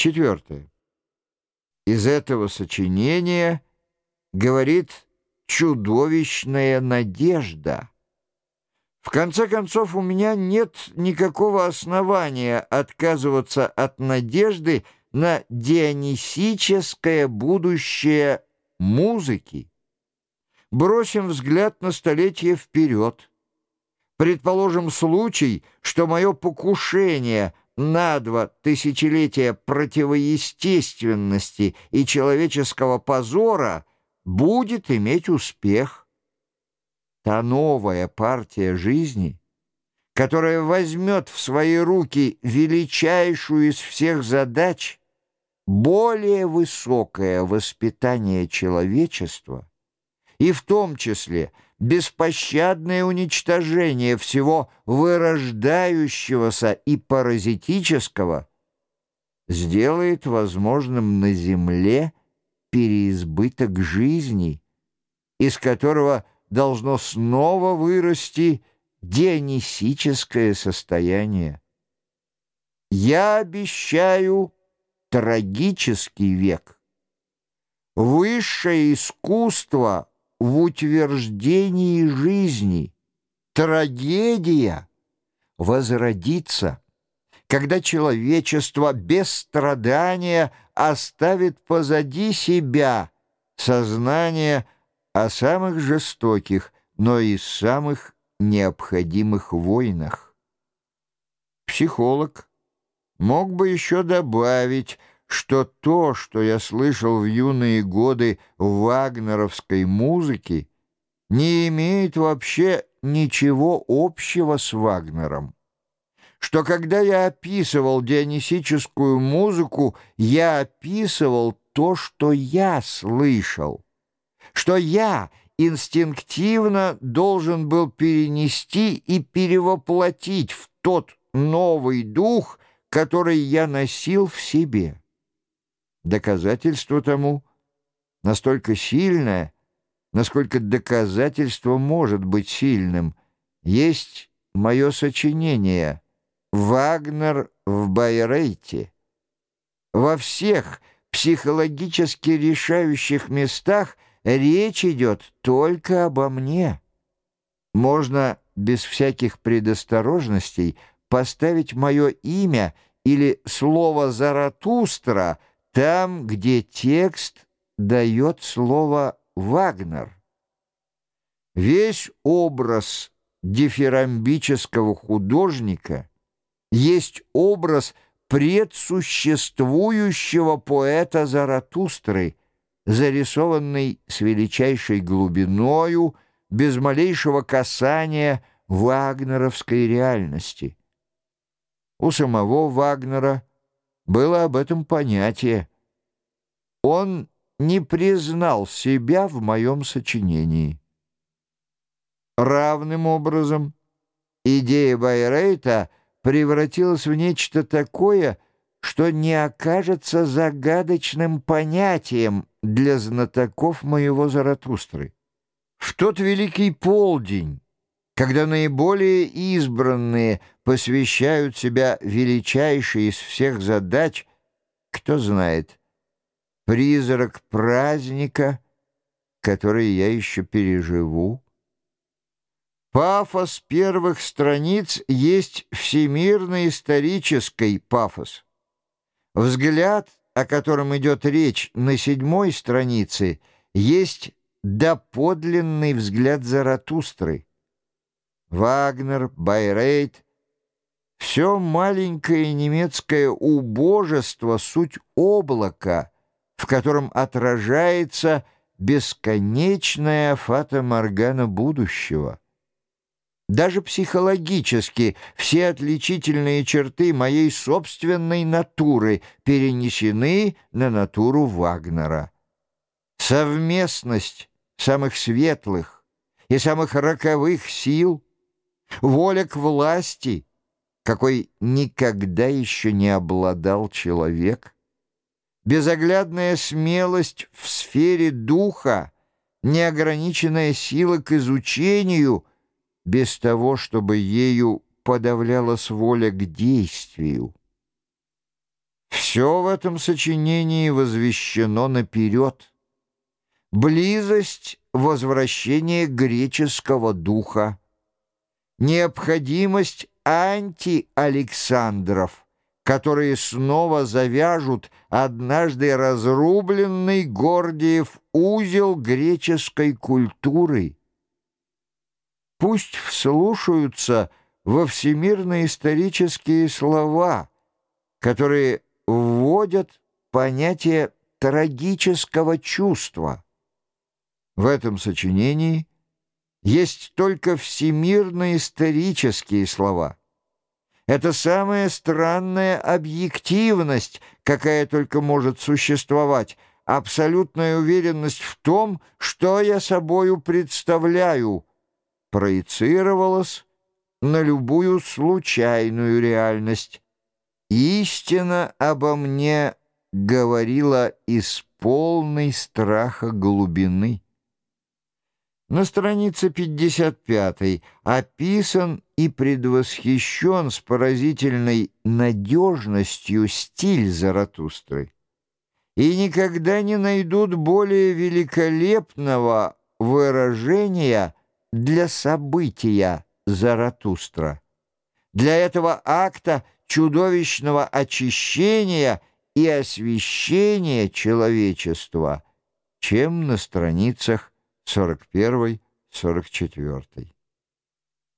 Четвертое. Из этого сочинения говорит чудовищная надежда. В конце концов, у меня нет никакого основания отказываться от надежды на дионисическое будущее музыки. Бросим взгляд на столетие вперед. Предположим случай, что мое покушение на два тысячелетия противоестественности и человеческого позора будет иметь успех. Та новая партия жизни, которая возьмет в свои руки величайшую из всех задач, более высокое воспитание человечества и в том числе беспощадное уничтожение всего вырождающегося и паразитического сделает возможным на Земле переизбыток жизни, из которого должно снова вырасти дионисическое состояние. Я обещаю трагический век. Высшее искусство в утверждении жизни, трагедия возродится, когда человечество без страдания оставит позади себя сознание о самых жестоких, но и самых необходимых войнах. Психолог мог бы еще добавить, что то, что я слышал в юные годы вагнеровской музыке, не имеет вообще ничего общего с Вагнером. Что когда я описывал дионисическую музыку, я описывал то, что я слышал, что я инстинктивно должен был перенести и перевоплотить в тот новый дух, который я носил в себе. Доказательство тому настолько сильное, насколько доказательство может быть сильным, есть мое сочинение «Вагнер в Байрейте». Во всех психологически решающих местах речь идет только обо мне. Можно без всяких предосторожностей поставить мое имя или слово «Заратустра» там, где текст дает слово «Вагнер». Весь образ дифирамбического художника есть образ предсуществующего поэта Заратустры, зарисованный с величайшей глубиною, без малейшего касания вагнеровской реальности. У самого Вагнера было об этом понятие. Он не признал себя в моем сочинении. Равным образом идея Байрейта превратилась в нечто такое, что не окажется загадочным понятием для знатоков моего Заратустры. В тот великий полдень, когда наиболее избранные посвящают себя величайшей из всех задач, кто знает, призрак праздника, который я еще переживу. Пафос первых страниц есть всемирно-исторический пафос. Взгляд, о котором идет речь на седьмой странице, есть доподлинный взгляд Заратустры. Вагнер, Байрейт — все маленькое немецкое убожество — суть облака, в котором отражается бесконечная фата-моргана будущего. Даже психологически все отличительные черты моей собственной натуры перенесены на натуру Вагнера. Совместность самых светлых и самых роковых сил — воля к власти, какой никогда еще не обладал человек, безоглядная смелость в сфере духа, неограниченная сила к изучению, без того, чтобы ею подавлялась воля к действию. Все в этом сочинении возвещено наперед. Близость возвращения греческого духа, необходимость анти-Александров, которые снова завяжут однажды разрубленный Гордиев узел греческой культуры. Пусть вслушаются во всемирные исторические слова, которые вводят понятие трагического чувства. В этом сочинении есть только всемирно-исторические слова. Это самая странная объективность, какая только может существовать, абсолютная уверенность в том, что я собою представляю, проецировалась на любую случайную реальность. Истина обо мне говорила из полной страха глубины. На странице 55 описан и предвосхищен с поразительной надежностью стиль Заратустры. И никогда не найдут более великолепного выражения для события Заратустра. Для этого акта чудовищного очищения и освящения человечества, чем на страницах 41-44.